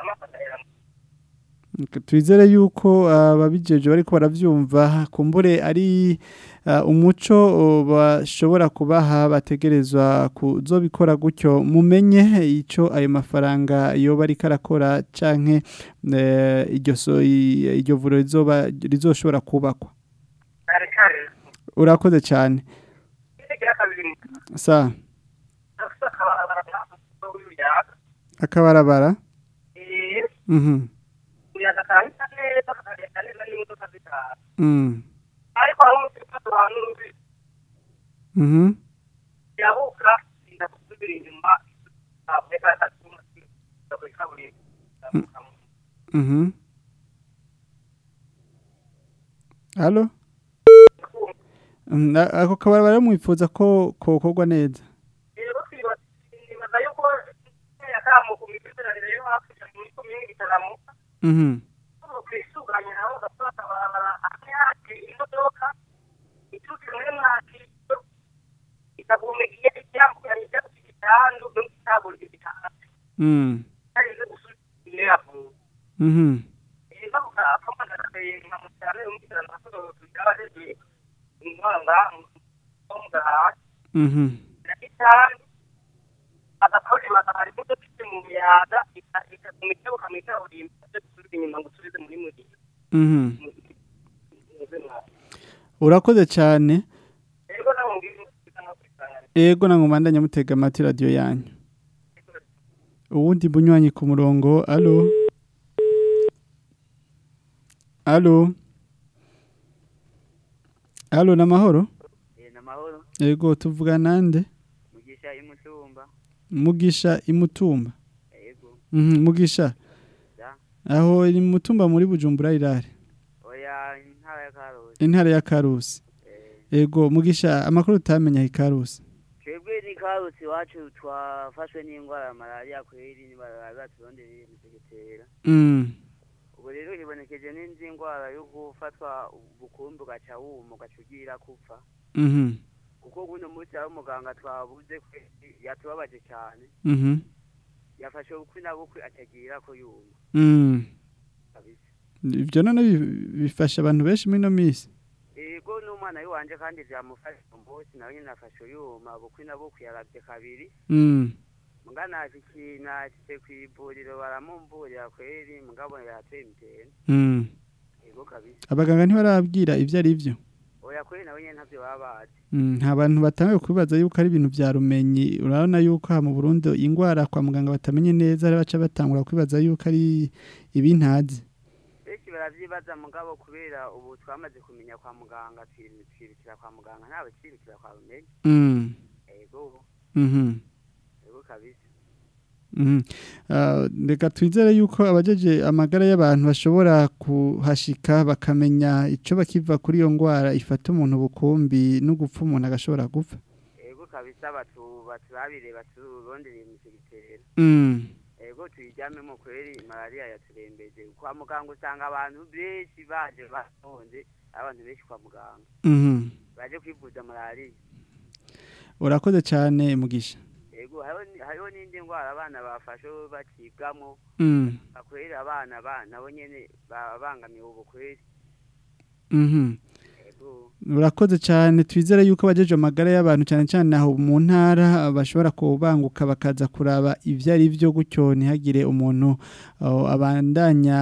amafatira twizere yuko ababijeje bariko baravyumva. Kumbure ari ah, umuco bashobora kubaha bategerezwa kuzobikora gutyo. Mumenye ico ayo mafaranga yoba ariko arakora canke eh, iryo vuriro rizoshobora kubakwa. Urakoze cyane ikigira kabiri sa afite akabarabara w'uruyaga akabarabara. Uruyaga kahita neza kakagenda neza n'imodoka zitaha ariko aho umutima duhana urubi mhm. Yabuka inda gusubira inyuma avuye gatatu kuri kaburimbo a- ako kabarabara mwifuza ko kokorwa neza rero twibaza yuko yakamuka imigenderanire yo hakurya muri komini bitaramuka mhm kwisuganya naho gafata barabara hamwe hati imodoka iturutse muri mwaki ikagumira icyambukiranya ijya ku gitandu no gutaburira igitanda mm harize gusubira vuba mhm niba ukakamana nka mutane umukirana asohoka abajejwe ingwanga ngaha mhm na gitanda agakoresha bakahari imodoka ifite mu miyaga ikaguma ikebuka mu ikaburimbo ijya gusubira inyuma ngo usubize muri muriyo mhm urakoze cyane ego nango mandanya mutega amati radio yanyu uwundi bunywanyi ku murongo allo allo allo namahoro namahoro ego tuvuga nande mugisha imutumba yego. Mhm mugisha. Aho iri mutumba muri bujumbura irare oya intara ya karusi. Intara ya karusi. Ego mugisha amakuru utamenya ikarusi twebwe ni karusi iwacu twafashwe n'indwara ya malariya kweri n'ibara baturondereye musegetera mm. Ubwo rero hibonekeje n'indi ndwara yo gufatwa ubukumbi ugaca wuma ugaca ugira kupfa mhm. Kuko kuno munsi aho umuganga twabuze yatubabaje cyane. Mhm yafashe bukwi na bukwi atagira ko yuma mm ibyo none bi- bifasha abantu benshi muri no misi ego n'umwana w'iwanje kandi byamufashe umunsi nawe nyine afashe yuma bukwi na bukwi yarabye kabiri. Mm. Mugana nashyize ku ivuriro baramumvurira kweri mugabo yateye imitende mm. Abaganga ntibarabwira ibyo ari byo oya kweri nawe nyine ntabyo baba bazi Mm, nta bantu batangiye kubibaza yuko ari ibintu bya rumenyi. Urabona yuko aha mu Burundi ingwara kwa muganga batamenye neza ari baca batangura kwibaza yuko ari ibintazi benshi baravyibaza mugabo kubera ubu twamaze kumenya kwa muganga twiru- twirukira kwa muganga ntawe twirukira kwa rumenyi. Mm. ego. Mhm ego kabisa. Reka twizere yuko abajeje amagara y'abantu bashobora kuhashika bakamenya icyo bakiva kuri iyo ndwara ifata umuntu bukumbi no gupfa umuntu agashobora gupfa. Ego kabisa batu baturabire baturondere imisegitera Mm. ego tuyiryamemo kweri malariya yaturembeje. Kwa muganga usanga abantu benshi baje batonze abantu benshi kwa muganga. Mhm. baje kwivuza malariya urakoze cyane mugisha. Ego hariho ni- hariho n'indi ndwara abana bafashe bakigamo Mm. bakwera abana ba nabo nyene baba bangamiwe ubu kweri Mhm. ego. Urakoze cyane twizere yuko abajeje amagara y'abantu cyane cyane aho mu ntara bashobora kubanguka bakaza kuraba ibyo ari byo gutyo ntihagire umuntu abandanya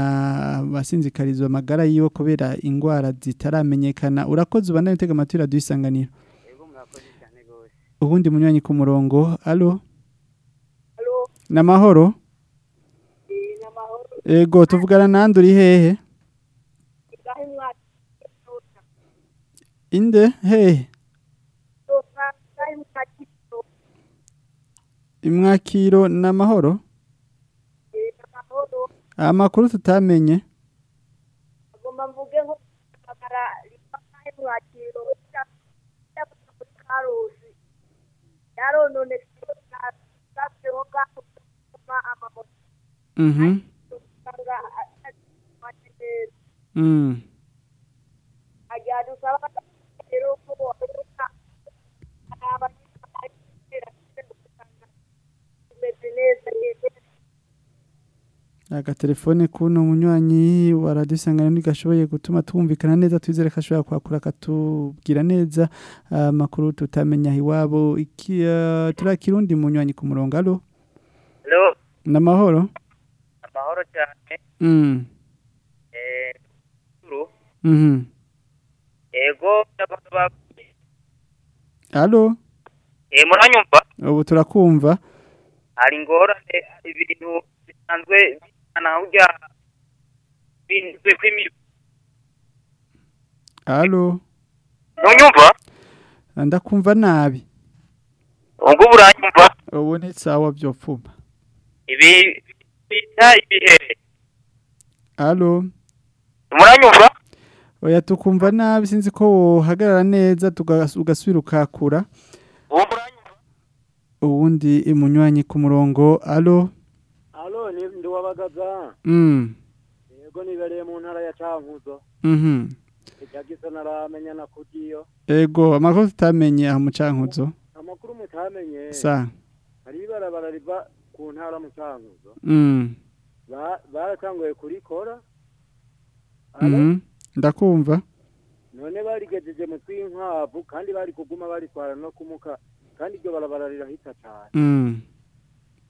basinzikarizwa amagara yiwe kubera indwara zitaramenyekana. Urakoze ubandanye utega amatwi radiyo isanganiro ego murakoze cyane gose ubundi munywanyi ku murongo. Alo namahoro ego tuvugana nande uri hehe? Inde? Hehe. Imwakiro n'amahoro amakuru tutamenye. Mvuge nko karusi yarononetse zaseho gakoma amamoto usanga atari neza mm. Ajyana usaba rero ko wabuka abanyeshuri bimeze neza yego agatelefone kuno munywanyi wa radiyo isanganiro ntigashoboye gutuma twumvikana neza twizere ko ashobora kwakura akatubwira neza. Amakuru tutamenya iwabo. Eh, turakira undi munywanyi ku murongo alo Hello, n'amahoro amahoro cyane. mm. Eh, mhm ego Allo? Eh muranyumva? Ubu turakumva. Hari ingorane ibintu bisanzwe urya binzwe kw'imibiri Allo Nunyumva ndakumva nabi. Ubwo buranyumva ubu ni sawa byopfuma ibi bita ibihere Allo muranyumva oya tukumva nabi sinzi ko wohagarara neza ugasubira ukakura. Ubu muranyumva uwundi imunywanyi ku murongo. Allo alo. ni ndi wabagaza. Mm. Yego nibereye mu ntara ya cankuzo. Mhm ijagisa naramenya na kugiyo ego amakuru tutamenye aha mu cankuzo? Amakuru mutamenye? Sa. Hari ibarabara riva ku ntara mu cankuzo. Mm. Ba- baratanguye kurikora. Mhm ndakumva. None barigejeje mu twinkwavu kandi bari kuguma baritwara no kumuka. Kandi iryo barabara rirahita cyane mm.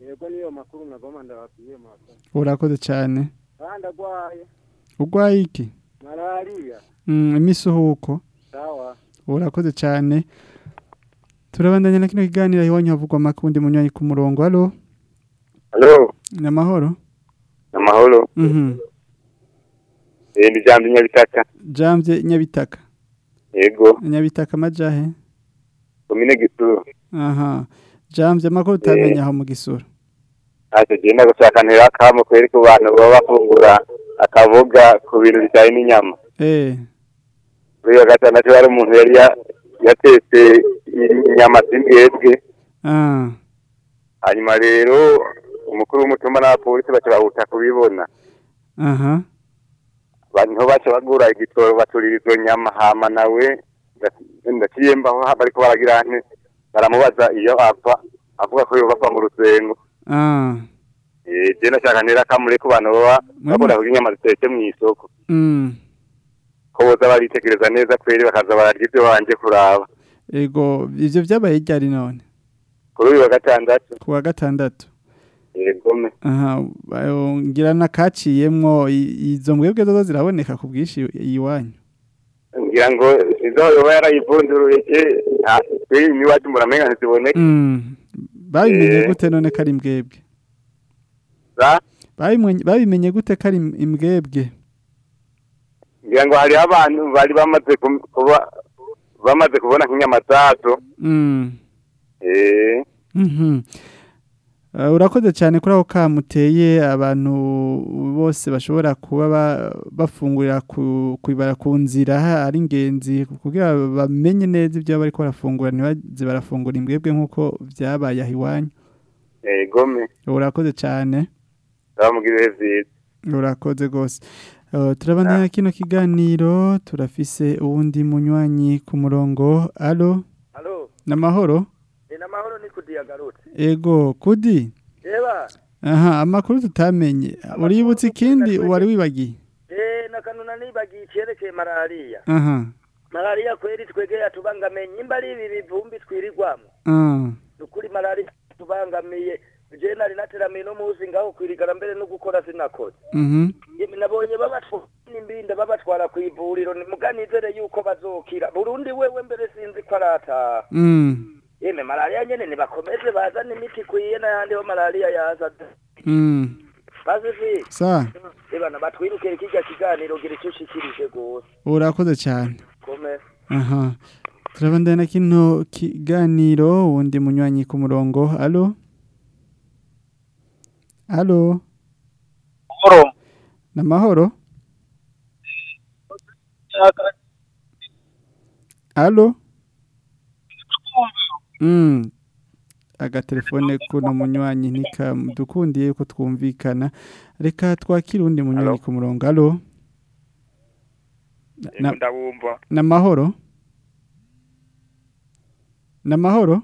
Yego niyo makuru nagoma ndababwiye maka urakoze cyane. Kandi agwaye urwaye iki? Malariya. Mm imisuhuko. Sawa. Urakoze cyane. Turabandanya na kino kiganiro iwanyu havugwa makundi munywanyi ku murongo. Allo Halo, ni amahoro? Amahoro. mhm. Eh ndi jambo nyabitaka. jamvye nyabitaka. Yego, nyabitaka majahe. Komine gisuru. aha. Jamvye amakuru utamenye aho mu gisura Ate genda gushaka ntera kamo kwereka abantu baba bafungura akaboga ku bintu bijanye n'inyama. eh Kuri wa gatandatu hari umuntu yari ya- yatetse inyama z'imbwebwe. ah Hanyuma rero umukuru w'umutumba n'abapolisi baca bahuta kubibona. aha Abantu baca bagura igitoro baturira izo nyama hama nawe nda- ndaciye mbaho bariko baragira nte baramubaza iyo ava avuga ko yoba ava mu rusengo. Ah. Eh, je nashaka ntera kamure ku bantu baba bakunda kurya inyama zitetse mu isoko. Mm. Ko boza baritegereza neza kweri bakaza bararya ibyo banje kuraba. Ego ivyo vyabaye ryari none kuri uyu wa gatandatu. Ku wa gatandatu. Yego me aha bayo- ngira nakaciyemwo izo mbwebwe zozo ziraboneka ku bwinshi iwanyu ngira ngo izo yoba yarayivunduruye ke kweri iwacu muramenga ntiziboneka. Mm. Babimenye Eh. gute none kari imbwebwe za? Babimenye gute kari im- imbwebwe? Ngira ngo hariho abantu bari bamaze kuba bamaze kubona nk'inyama urakoze cyane kuri ako kamuteye abantu bose bashobora kuba ba- bafungurira ku kwibara ku nzira ari ingenzi kugira bamenye neza ibyo bari barafungura ntibaze barafungura imbwebwe nk'uko byabaye aho iwanyu. Urakoze cyane. Urakoze rwose. Uh, turabandanya kino kiganiro turafise uwundi munywanyi ku murongo. Alo Halo, namahoro ni namahoro ni kudiyagarutse. ego kudi Eba, aha amakuru tutamenye uributse ikindi wari wibagiye eh nakanuna nibagiye icyerekeye malariya. aha Malariya kweri twege yatubangamiye nyimba ari ibi bivumbi twirirwamo. ah Nukuri malariya tubangamiye. Je nari nateramiye no muzi ngaho kwirigara mbere no gukora sinakoze. mhm Yemi nabonye babatwara imbinda babatwara ku ivuriro ni muganizere yuko bazokira. Burundi wewe mbere sinzi ko arataha. Yeme malariya nyene nibakomeze bazana imiti kwiye n'ayandi ho malariya yaza. mm. Bazifi. sa? Ebana batwirukire kijya kiganiro gira icyo ushikirije gose. urakoze cyane. Aha. Turabandana kino kiganiro wundi munywanyi ku murongo. Alo? Alo? Mahoro. namahoro alo? mm agatelefone kuno munywanyi ntikadukundiye yuko twumvikana. Reka twakire undi munywanyi ku murongo. Alo Na- ndabumva. namahoro namahoro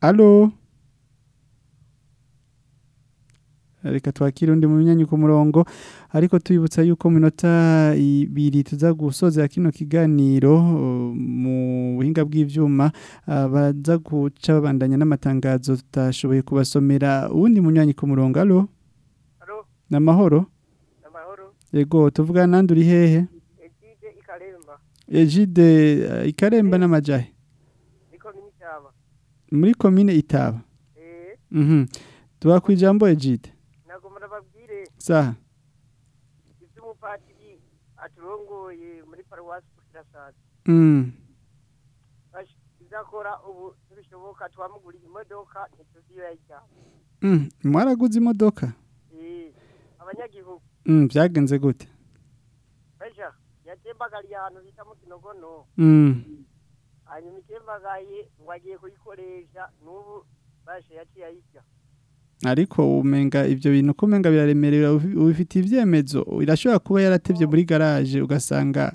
alo reka twakire undi munyanyi ku murongo. Ariko tubibutsa yuko mu minota ibiri tuza gusoza kino kiganiro mu buhinga bw'ivyuma uh, baza guca babandanya n'amatangazo tutashoboye kubasomera. Uwundi munyanyi ku murongo alo? Namahoro? Yego tuvugana nandi uri hehe? Egide Ikaremba. Ejide eh, Ikaremba n'amajahe muri komine Itaba. Tuba ku ijambo Ejide saha. Iby'umupatiri aturongoye muri paruwasi kukirasaza mm. Izakora ubu ntibishoboka twamuguriye imodoka ntituzi iyo yajyana mm. Mwaraguze imodoka? Eh abanyagihugu. Mm byagenze gute? Besha yatembagariye ahantu bita mu kinogono. Hanyuma itembagaye ngo agiye kuyikoresha n'ubu bashe yaciye ayirya. Ariko umenga ibyo bintu ko umenga biraremerera ubi- ubifitiye ibyemezo. Irashobora kuba yaratevye muri garage ugasanga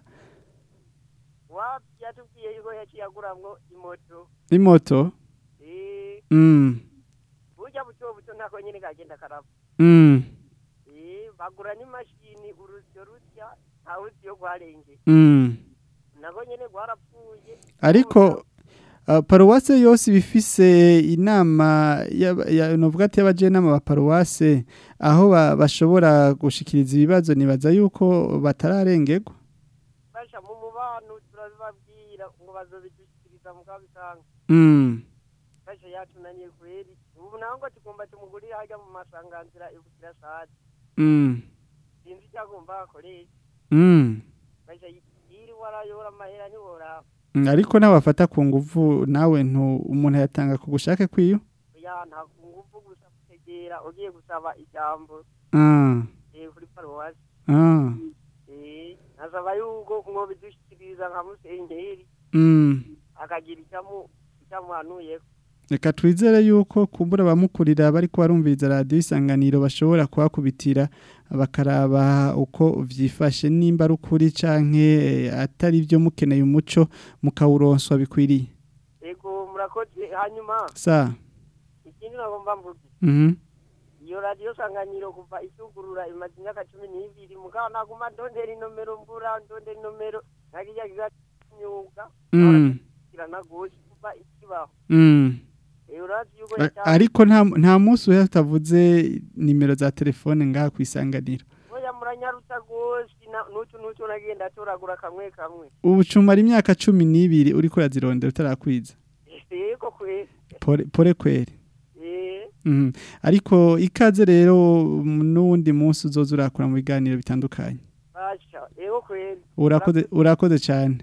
yatubwiye yuko yaciye aguramwo imoto. Imoto? Eh mm. Burya buto buto ntako nyene kagenda karaba mm. Bagura n'imashini urusyo rusya ntawuzi yo rwarengeye mm. Nako nyene rwarapfuye. Ariko paruwase yose ibifise inama y'aba- ya novuga ati y'abajenama ba paruwase aho ba- bashobora gushikiriza ibibazo nibaza yuko batararengerwa. Basha mu mubano turabibabwira ngo bazobidushyikiriza mu kabisanga. Mm. Basha yatunaniye kweri ubu naho ngo tugomba tumugurire hajya mu masanganzira ibukira sade mm. Sinzi icyo agomba akoresha mm. Basha yiri warayora amahera ntiworaba ariko nabafata ku nguvu nawe ntu umuntu yatanga ku gushake kwiyo? Ya nta nguvu gusa gutegera ugiye gusaba ijambo. Ah. Eh kuri paruwasi. Ah. Eh nasaba yuko mwobidushyikiriza nka musenyeri mm. Akagira icyamu icyamuhanuye. Reka twizere yuko kumbura abamukurira bari barumviriza radiyo isanganiro bashobora kuhakubitira. Bakaraba uko vyifashe nimba ari ukuri eh, atari byo mukeneye umuco mukawuronswa bikwiriye ego murakoze. Hanyuma sa. ikindi nagomba mvuge. Mhm. Iyo radiyo sanganyiro kuva isugurura imaze imyaka cumi n'ibiri mugabo naguma ndondera inomero mbura ndondera inomero nakijya kigatanyuka mm. Kirana gose kuva ikibaho. Ariko nta munsi uhe utavuze nimero za telefone ngaha ku isanganiro. Ubu cumara imyaka cumi n'ibiri uriko urazirondera utarakwiza. Pore pore kweri. Eh. Mhm. ariko ikaze rero n'uwundi munsi uzoza urakura mu biganiro bitandukanye. Urakoze cyane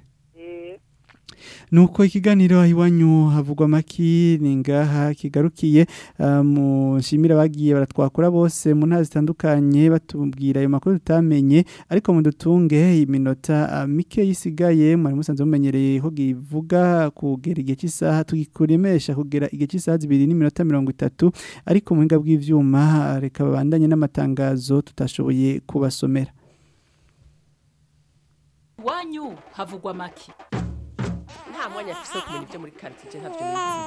nuko ikiganiro iwanyu havugwa maki ni ngaha kigarukiye. Ah, mushimira bagiye baratwakura bose mu ntara zitandukanye batubwira ayo makuru tutamenye ariko mudutunge iminota ah, mike yisigaye mwari musanzwe mumenyereye ko givuga kugera igihe cy'isaha tugikuremesha kugera igihe cy'isaha zibiri n'iminota mirongo itatu. Ariko mu buhinga bw'ivyuma ah, reka babandanye n'amatangazo tutashoboye kubasomera. Iwanyu havugwa make nta mwanya mfise wo kumenya ibyo muri quartier ntabyo nizi